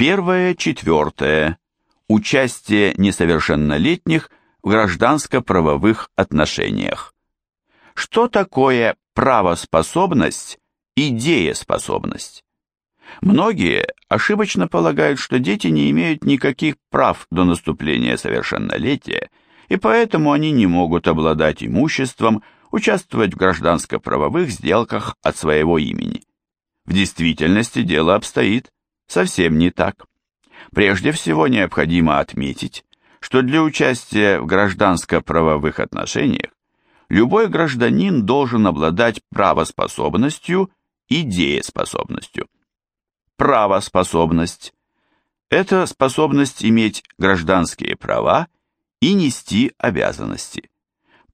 Первое, четвертое. Участие несовершеннолетних в гражданско-правовых отношениях. Что такое правоспособность и дееспособность? Многие ошибочно полагают, что дети не имеют никаких прав до наступления совершеннолетия, и поэтому они не могут обладать имуществом, участвовать в гражданско-правовых сделках от своего имени. В действительности дело обстоит совсем не так. Прежде всего необходимо отметить, что для участия в гражданско-правовых отношениях любой гражданин должен обладать правоспособностью и дееспособностью. Правоспособность – это способность иметь гражданские права и нести обязанности.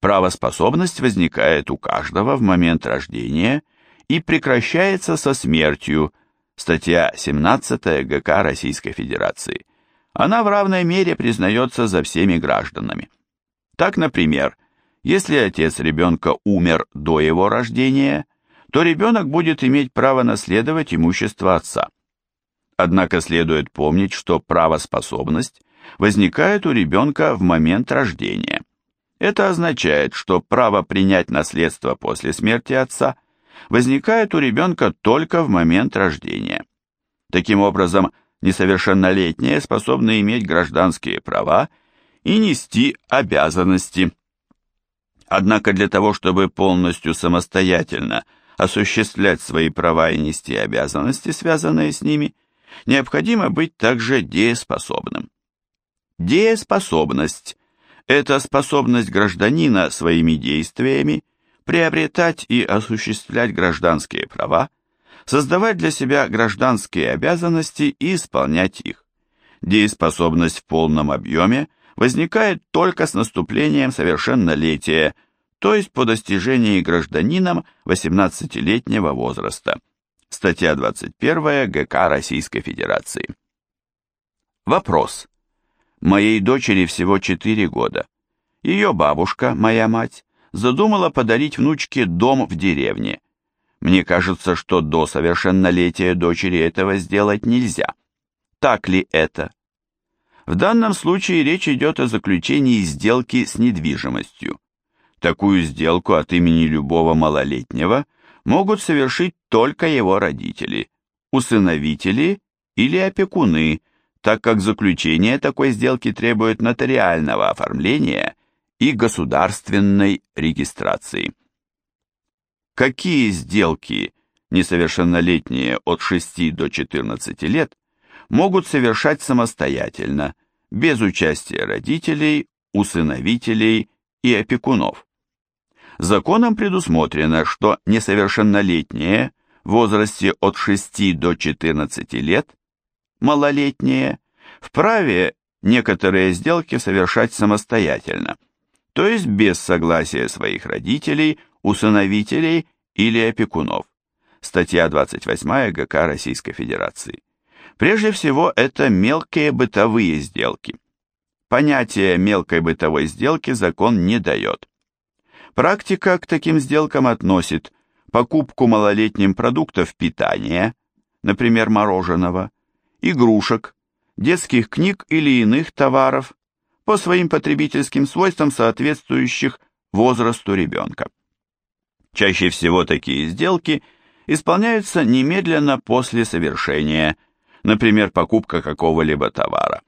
Правоспособность возникает у каждого в момент рождения и прекращается со смертью, статья 17 ГК Российской Федерации. Она в равной мере признается за всеми гражданами. Так, например, если отец ребенка умер до его рождения, то ребенок будет иметь право наследовать имущество отца. Однако следует помнить, что правоспособность возникает у ребенка в момент рождения. Это означает, что право принять наследство после смерти отца возникает у ребенка только в момент рождения. Таким образом, несовершеннолетние способны иметь гражданские права и нести обязанности. Однако для того, чтобы полностью самостоятельно осуществлять свои права и нести обязанности, связанные с ними, необходимо быть также дееспособным. Дееспособность это способность гражданина своими действиями приобретать и осуществлять гражданские права, создавать для себя гражданские обязанности и исполнять их. Дееспособность в полном объеме возникает только с наступлением совершеннолетия, то есть по достижении гражданином 18-летнего возраста. Статья 21 ГК Российской Федерации. Вопрос. Моей дочери всего 4 года. Ее бабушка, моя мать, задумала подарить внучке дом в деревне. Мне кажется, что до совершеннолетия дочери этого сделать нельзя. Так ли это? В данном случае речь идет о заключении сделки с недвижимостью. Такую сделку от имени любого малолетнего могут совершить только его родители, усыновители или опекуны, так как заключение такой сделки требует нотариального оформления и государственной регистрации. Какие сделки несовершеннолетние от 6 до 14 лет могут совершать самостоятельно, без участия родителей, усыновителей и опекунов? Законом предусмотрено, что несовершеннолетние в возрасте от 6 до 14 лет малолетние, вправе некоторые сделки совершать самостоятельно, то есть без согласия своих родителей, усыновителей или опекунов. Статья 28 ГК Российской Федерации. Прежде всего, это мелкие бытовые сделки. Понятие мелкой бытовой сделки закон не дает. Практика к таким сделкам относит покупку малолетним продуктов питания, например, мороженого, игрушек, детских книг или иных товаров по своим потребительским свойствам, соответствующих возрасту ребенка. Чаще всего такие сделки исполняются немедленно после совершения, например, покупка какого-либо товара.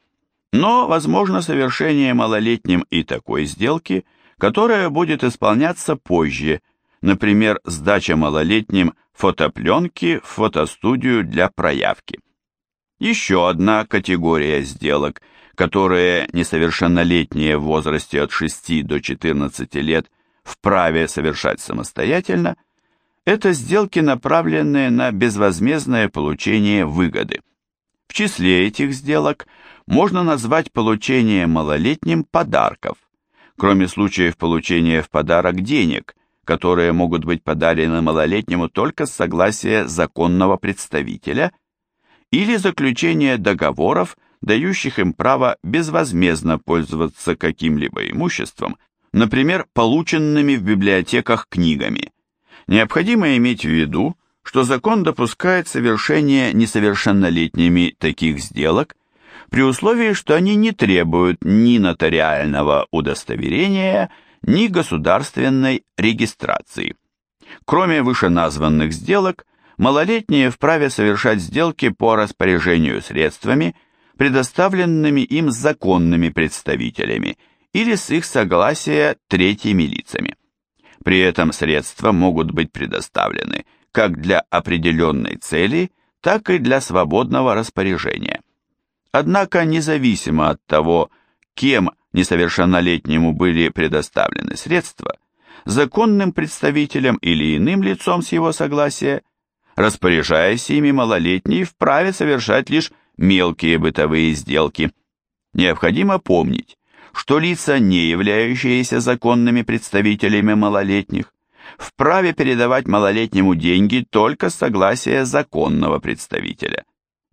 Но возможно совершение малолетним и такой сделки, которая будет исполняться позже, например, сдача малолетним фотопленки в фотостудию для проявки. Еще одна категория сделок, которые несовершеннолетние в возрасте от 6 до 14 лет вправе совершать самостоятельно, это сделки, направленные на безвозмездное получение выгоды. В числе этих сделок можно назвать получение малолетним подарков, кроме случаев получения в подарок денег, которые могут быть подарены малолетнему только с согласия законного представителя – или заключение договоров, дающих им право безвозмездно пользоваться каким-либо имуществом, например, полученными в библиотеках книгами. Необходимо иметь в виду, что закон допускает совершение несовершеннолетними таких сделок при условии, что они не требуют ни нотариального удостоверения, ни государственной регистрации. Кроме вышеназванных сделок, малолетние вправе совершать сделки по распоряжению средствами, предоставленными им законными представителями или с их согласия третьими лицами. При этом средства могут быть предоставлены как для определенной цели, так и для свободного распоряжения. Однако, независимо от того, кем несовершеннолетнему были предоставлены средства, законным представителем или иным лицом с его согласия, распоряжаясь ими малолетний вправе совершать лишь мелкие бытовые сделки. Необходимо помнить, что лица, не являющиеся законными представителями малолетних, вправе передавать малолетнему деньги только с согласия законного представителя.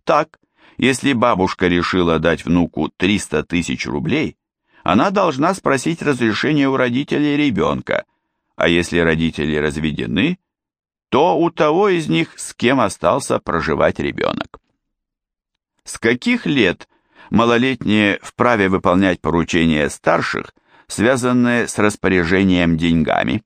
Так, если бабушка решила дать внуку 300 тысяч рублей, она должна спросить разрешения у родителей ребенка, а если родители разведены, то у того из них, с кем остался проживать ребенок. С каких лет малолетние вправе выполнять поручения старших, связанные с распоряжением деньгами?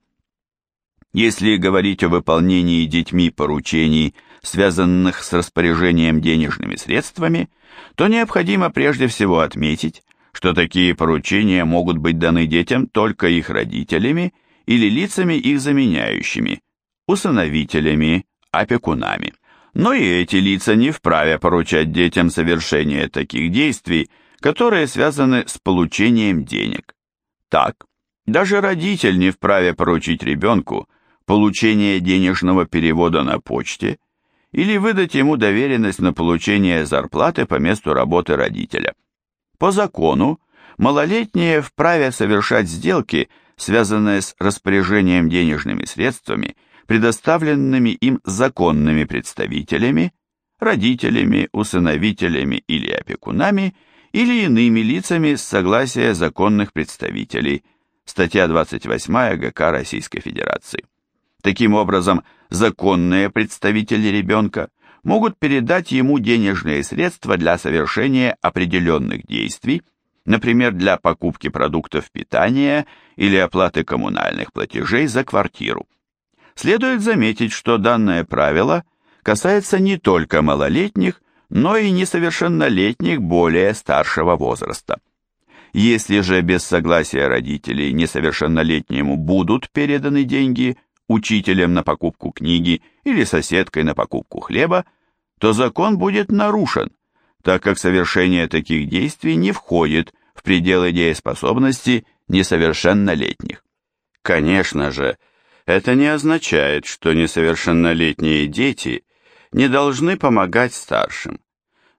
Если говорить о выполнении детьми поручений, связанных с распоряжением денежными средствами, то необходимо прежде всего отметить, что такие поручения могут быть даны детям только их родителями или лицами их заменяющими, усыновителями, опекунами. Но и эти лица не вправе поручать детям совершение таких действий, которые связаны с получением денег. Так, даже родитель не вправе поручить ребенку получение денежного перевода на почте или выдать ему доверенность на получение зарплаты по месту работы родителя. По закону, малолетние вправе совершать сделки, связанные с распоряжением денежными средствами, предоставленными им законными представителями, родителями, усыновителями или опекунами, или иными лицами с согласия законных представителей. Статья 28 ГК Российской Федерации. Таким образом, законные представители ребенка могут передать ему денежные средства для совершения определенных действий, например, для покупки продуктов питания или оплаты коммунальных платежей за квартиру. Следует заметить, что данное правило касается не только малолетних, но и несовершеннолетних более старшего возраста. Если же без согласия родителей несовершеннолетнему будут переданы деньги – учителем на покупку книги или соседкой на покупку хлеба, то закон будет нарушен, так как совершение таких действий не входит в пределы дееспособности несовершеннолетних. Конечно же, это не означает, что несовершеннолетние дети не должны помогать старшим,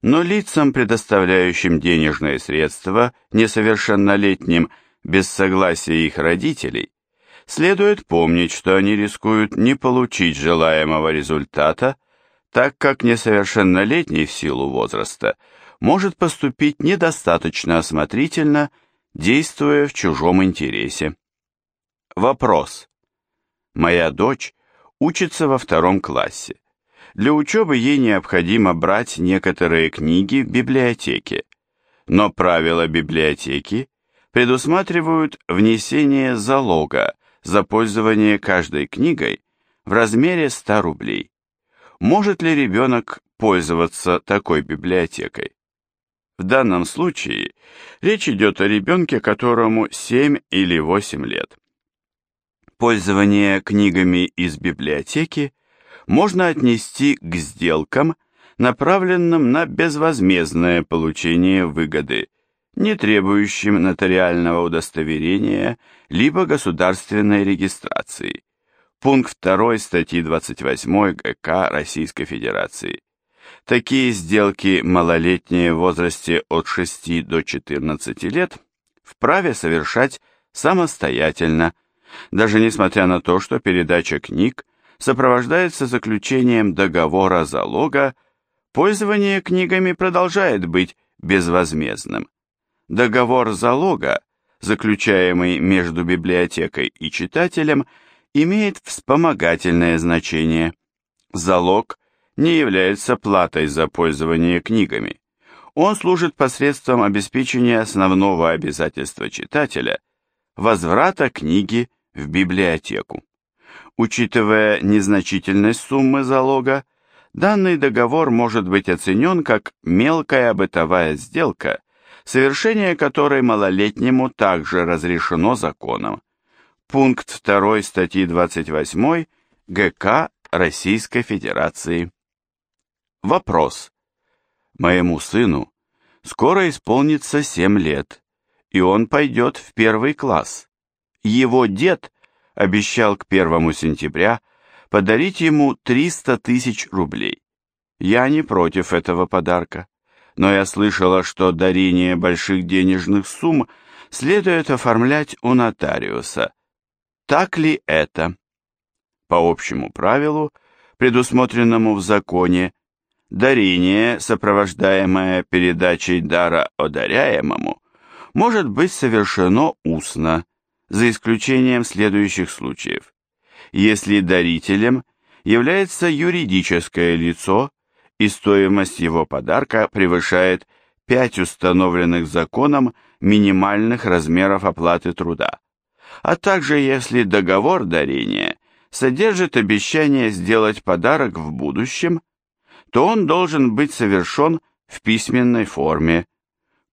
но лицам, предоставляющим денежные средства несовершеннолетним без согласия их родителей, следует помнить, что они рискуют не получить желаемого результата, так как несовершеннолетний в силу возраста может поступить недостаточно осмотрительно, действуя в чужом интересе. Вопрос. Моя дочь учится во втором классе. Для учебы ей необходимо брать некоторые книги в библиотеке, но правила библиотеки предусматривают внесение залога за пользование каждой книгой в размере 100 рублей. Может ли ребенок пользоваться такой библиотекой? В данном случае речь идет о ребенке, которому 7 или 8 лет. Пользование книгами из библиотеки можно отнести к сделкам, направленным на безвозмездное получение выгоды – не требующим нотариального удостоверения либо государственной регистрации. Пункт 2 статьи 28 ГК Российской Федерации. Такие сделки малолетние в возрасте от 6 до 14 лет вправе совершать самостоятельно, даже несмотря на то, что передача книг сопровождается заключением договора залога, пользование книгами продолжает быть безвозмездным. Договор залога, заключаемый между библиотекой и читателем, имеет вспомогательное значение. Залог не является платой за пользование книгами. Он служит посредством обеспечения основного обязательства читателя – возврата книги в библиотеку. Учитывая незначительность суммы залога, данный договор может быть оценен как мелкая бытовая сделка, совершение которой малолетнему также разрешено законом. Пункт 2 статьи 28 ГК Российской Федерации. Вопрос. Моему сыну скоро исполнится 7 лет, и он пойдет в первый класс. Его дед обещал к 1 сентября подарить ему 300 тысяч рублей. Я не против этого подарка, но я слышала, что дарение больших денежных сумм следует оформлять у нотариуса. Так ли это? По общему правилу, предусмотренному в законе, Дарение, сопровождаемое передачей дара одаряемому, может быть совершено устно, за исключением следующих случаев. Если дарителем является юридическое лицо, и стоимость его подарка превышает 5 установленных законом минимальных размеров оплаты труда, а также если договор дарения содержит обещание сделать подарок в будущем то он должен быть совершен в письменной форме.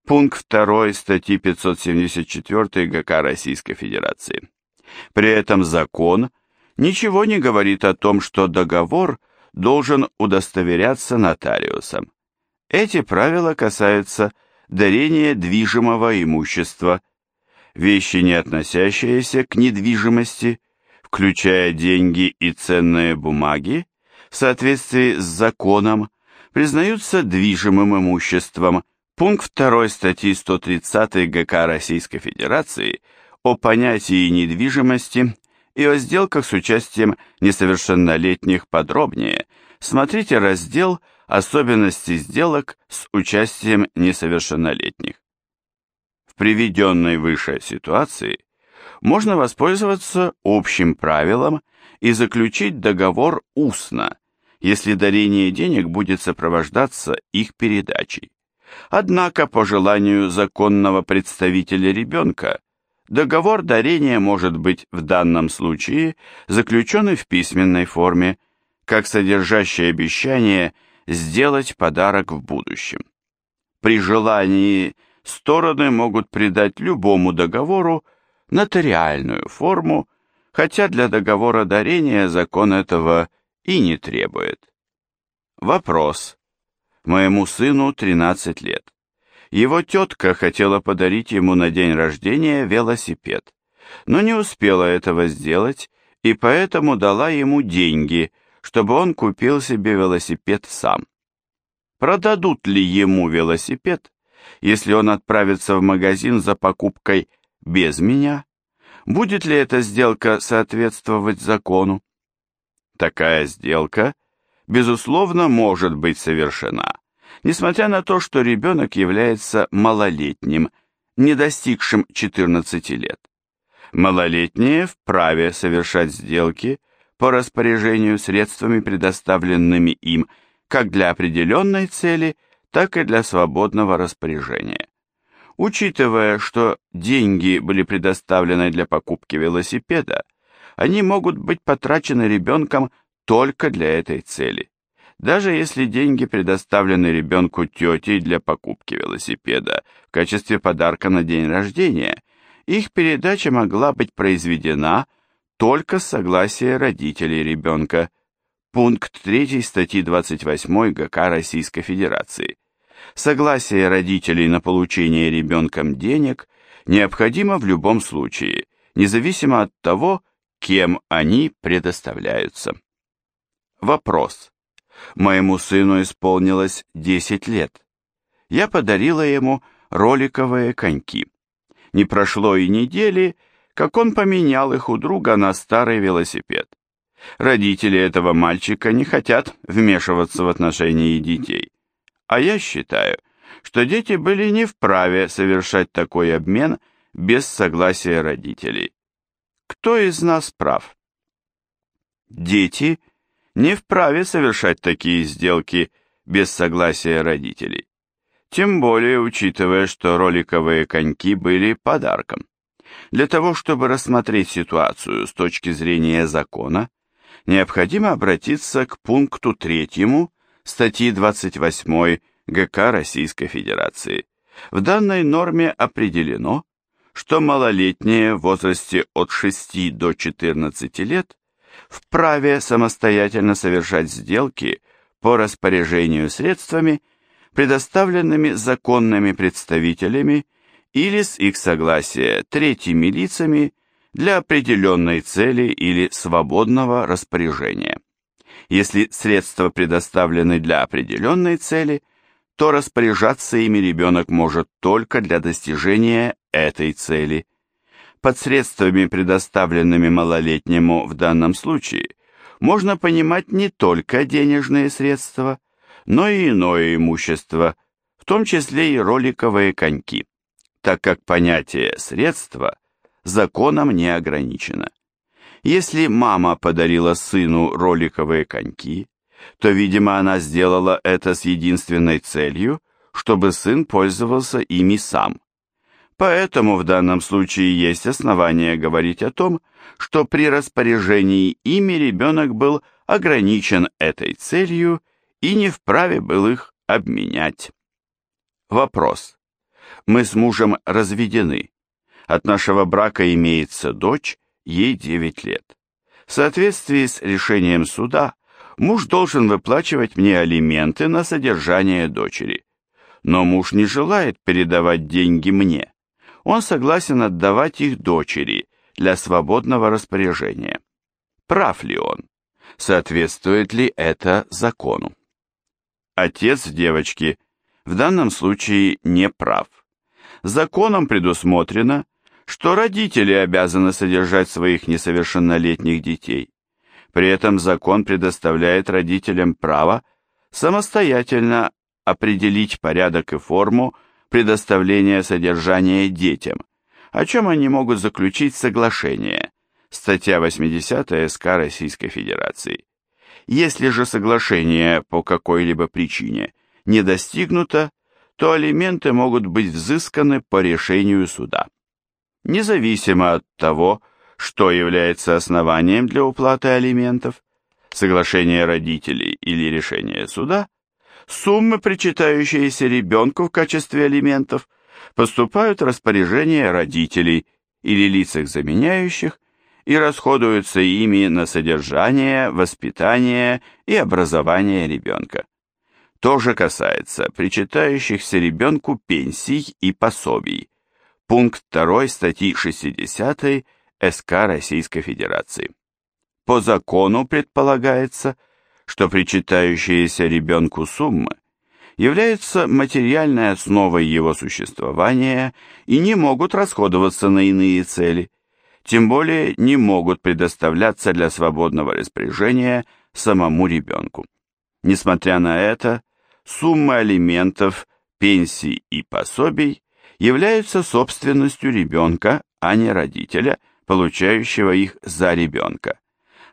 Пункт 2 статьи 574 ГК Российской Федерации. При этом закон ничего не говорит о том, что договор должен удостоверяться нотариусом. Эти правила касаются дарения движимого имущества, вещи, не относящиеся к недвижимости, включая деньги и ценные бумаги, в соответствии с законом признаются движимым имуществом пункт 2 статьи 130 ГК Российской Федерации о понятии недвижимости и о сделках с участием несовершеннолетних подробнее. Смотрите раздел «Особенности сделок с участием несовершеннолетних». В приведенной выше ситуации можно воспользоваться общим правилом и заключить договор устно, если дарение денег будет сопровождаться их передачей. Однако, по желанию законного представителя ребенка, договор дарения может быть в данном случае заключен в письменной форме, как содержащее обещание сделать подарок в будущем. При желании стороны могут придать любому договору нотариальную форму, хотя для договора дарения закон этого и не требует. Вопрос. Моему сыну 13 лет. Его тетка хотела подарить ему на день рождения велосипед, но не успела этого сделать и поэтому дала ему деньги, чтобы он купил себе велосипед сам. Продадут ли ему велосипед, если он отправится в магазин за покупкой без меня? Будет ли эта сделка соответствовать закону? Такая сделка, безусловно, может быть совершена, несмотря на то, что ребенок является малолетним, не достигшим 14 лет. Малолетние вправе совершать сделки по распоряжению средствами, предоставленными им как для определенной цели, так и для свободного распоряжения. Учитывая, что деньги были предоставлены для покупки велосипеда, они могут быть потрачены ребенком только для этой цели. Даже если деньги предоставлены ребенку тетей для покупки велосипеда в качестве подарка на день рождения, их передача могла быть произведена только с согласия родителей ребенка. Пункт 3 статьи 28 ГК Российской Федерации – Согласие родителей на получение ребенком денег необходимо в любом случае, независимо от того, кем они предоставляются. Вопрос. Моему сыну исполнилось 10 лет. Я подарила ему роликовые коньки. Не прошло и недели, как он поменял их у друга на старый велосипед. Родители этого мальчика не хотят вмешиваться в отношения детей. А я считаю, что дети были не вправе совершать такой обмен без согласия родителей. Кто из нас прав? Дети не вправе совершать такие сделки без согласия родителей. Тем более учитывая, что роликовые коньки были подарком. Для того, чтобы рассмотреть ситуацию с точки зрения закона, необходимо обратиться к пункту 3 статьи 28 ГК Российской Федерации. В данной норме определено, что малолетние в возрасте от 6 до 14 лет вправе самостоятельно совершать сделки по распоряжению средствами, предоставленными законными представителями или с их согласия третьими лицами для определенной цели или свободного распоряжения. Если средства предоставлены для определенной цели, то распоряжаться ими ребенок может только для достижения этой цели. Под средствами, предоставленными малолетнему в данном случае, можно понимать не только денежные средства, но и иное имущество, в том числе и роликовые коньки так как понятие «средства» законом не ограничено. Если мама подарила сыну роликовые коньки, то, видимо, она сделала это с единственной целью, чтобы сын пользовался ими сам. Поэтому в данном случае есть основания говорить о том, что при распоряжении ими ребенок был ограничен этой целью и не вправе был их обменять. Вопрос. Мы с мужем разведены. От нашего брака имеется дочь, ей 9 лет. В соответствии с решением суда, муж должен выплачивать мне алименты на содержание дочери. Но муж не желает передавать деньги мне. Он согласен отдавать их дочери для свободного распоряжения. Прав ли он? Соответствует ли это закону? Отец девочки в данном случае не прав. Законом предусмотрено, что родители обязаны содержать своих несовершеннолетних детей. При этом закон предоставляет родителям право самостоятельно определить порядок и форму предоставления содержания детям, о чем они могут заключить соглашение, статья 80 СК Российской Федерации. Если же соглашение по какой-либо причине не достигнуто, то алименты могут быть взысканы по решению суда. Независимо от того, что является основанием для уплаты алиментов, соглашение родителей или решение суда, суммы, причитающиеся ребенку в качестве алиментов, поступают в распоряжение родителей или лиц их заменяющих и расходуются ими на содержание, воспитание и образование ребенка тоже касается причитающихся ребенку пенсий и пособий. Пункт 2 статьи 60 СК Российской Федерации. По закону предполагается, что причитающиеся ребенку суммы являются материальной основой его существования и не могут расходоваться на иные цели, тем более не могут предоставляться для свободного распоряжения самому ребенку. Несмотря на это, суммы алиментов, пенсий и пособий являются собственностью ребенка, а не родителя, получающего их за ребенка.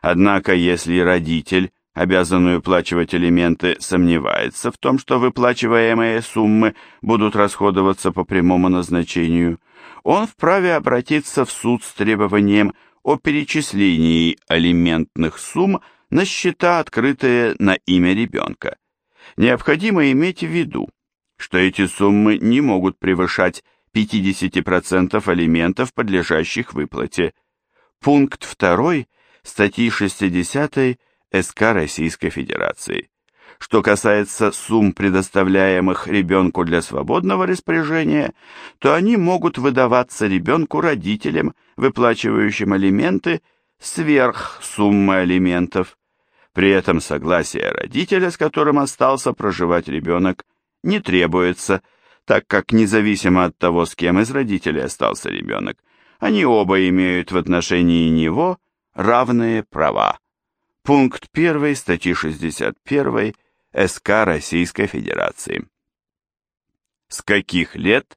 Однако, если родитель, обязанный уплачивать алименты, сомневается в том, что выплачиваемые суммы будут расходоваться по прямому назначению, он вправе обратиться в суд с требованием о перечислении алиментных сумм на счета, открытые на имя ребенка необходимо иметь в виду, что эти суммы не могут превышать 50% алиментов, подлежащих выплате. Пункт 2 статьи 60 СК Российской Федерации. Что касается сумм, предоставляемых ребенку для свободного распоряжения, то они могут выдаваться ребенку родителям, выплачивающим алименты, сверх суммы алиментов. При этом согласие родителя, с которым остался проживать ребенок, не требуется, так как независимо от того, с кем из родителей остался ребенок, они оба имеют в отношении него равные права. Пункт 1 статьи 61 СК Российской Федерации. С каких лет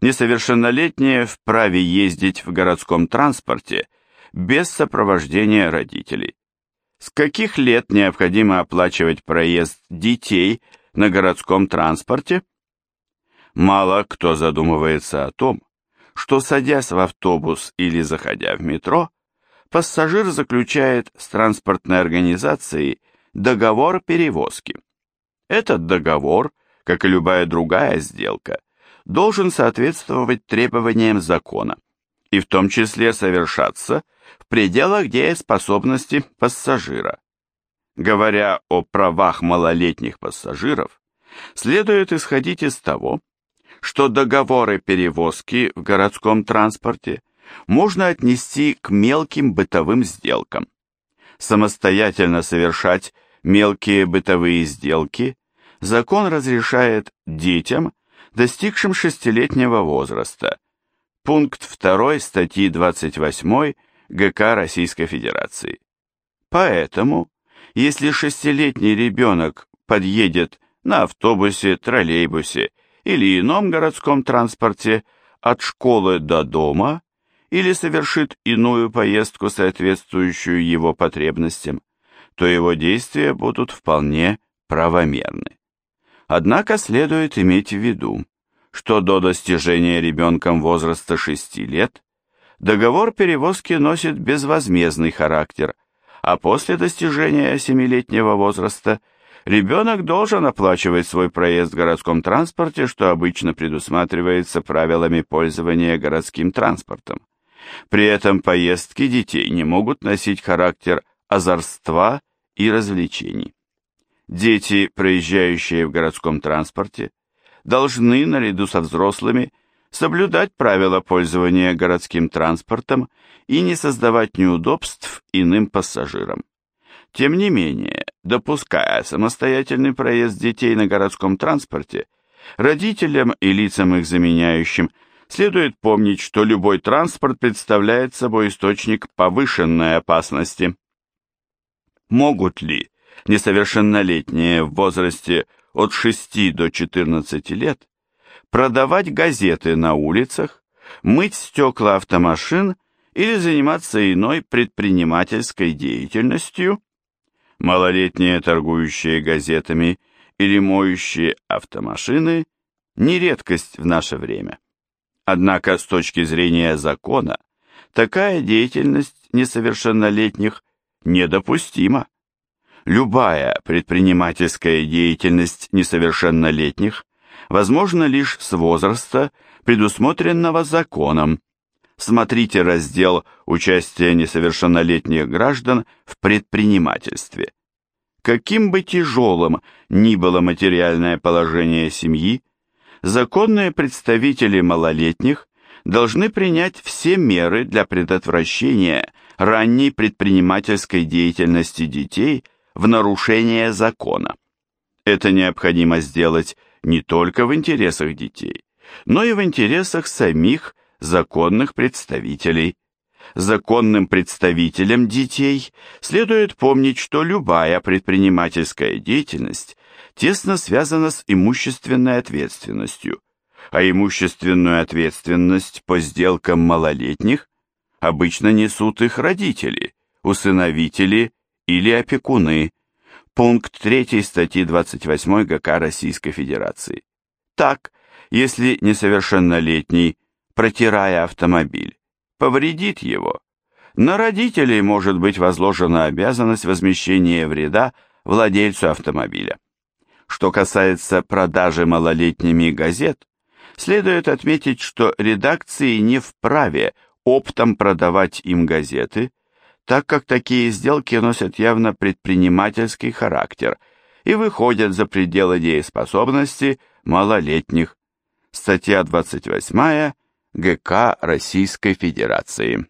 несовершеннолетние вправе ездить в городском транспорте без сопровождения родителей? С каких лет необходимо оплачивать проезд детей на городском транспорте? Мало кто задумывается о том, что садясь в автобус или заходя в метро, пассажир заключает с транспортной организацией договор перевозки. Этот договор, как и любая другая сделка, должен соответствовать требованиям закона и в том числе совершаться в пределах дееспособности пассажира. Говоря о правах малолетних пассажиров, следует исходить из того, что договоры перевозки в городском транспорте можно отнести к мелким бытовым сделкам. Самостоятельно совершать мелкие бытовые сделки закон разрешает детям, достигшим шестилетнего возраста. Пункт 2 статьи 28 ГК Российской Федерации. Поэтому, если шестилетний ребенок подъедет на автобусе, троллейбусе или ином городском транспорте от школы до дома или совершит иную поездку, соответствующую его потребностям, то его действия будут вполне правомерны. Однако следует иметь в виду, что до достижения ребенком возраста 6 лет договор перевозки носит безвозмездный характер, а после достижения 7-летнего возраста – Ребенок должен оплачивать свой проезд в городском транспорте, что обычно предусматривается правилами пользования городским транспортом. При этом поездки детей не могут носить характер озорства и развлечений. Дети, проезжающие в городском транспорте, должны, наряду со взрослыми, соблюдать правила пользования городским транспортом и не создавать неудобств иным пассажирам. Тем не менее, допуская самостоятельный проезд детей на городском транспорте, родителям и лицам их заменяющим следует помнить, что любой транспорт представляет собой источник повышенной опасности. Могут ли несовершеннолетние в возрасте от 6 до 14 лет продавать газеты на улицах, мыть стекла автомашин или заниматься иной предпринимательской деятельностью, малолетние торгующие газетами или моющие автомашины не редкость в наше время. Однако с точки зрения закона такая деятельность несовершеннолетних недопустима. Любая предпринимательская деятельность несовершеннолетних возможна лишь с возраста, предусмотренного законом, смотрите раздел «Участие несовершеннолетних граждан в предпринимательстве». Каким бы тяжелым ни было материальное положение семьи, законные представители малолетних должны принять все меры для предотвращения ранней предпринимательской деятельности детей в нарушение закона. Это необходимо сделать не только в интересах детей, но и в интересах самих законных представителей. Законным представителям детей следует помнить, что любая предпринимательская деятельность тесно связана с имущественной ответственностью, а имущественную ответственность по сделкам малолетних обычно несут их родители, усыновители или опекуны. Пункт 3 статьи 28 ГК Российской Федерации. Так, если несовершеннолетний протирая автомобиль, повредит его, на родителей может быть возложена обязанность возмещения вреда владельцу автомобиля. Что касается продажи малолетними газет, следует отметить, что редакции не вправе оптом продавать им газеты, так как такие сделки носят явно предпринимательский характер и выходят за пределы дееспособности малолетних. Статья 28 ГК Российской Федерации.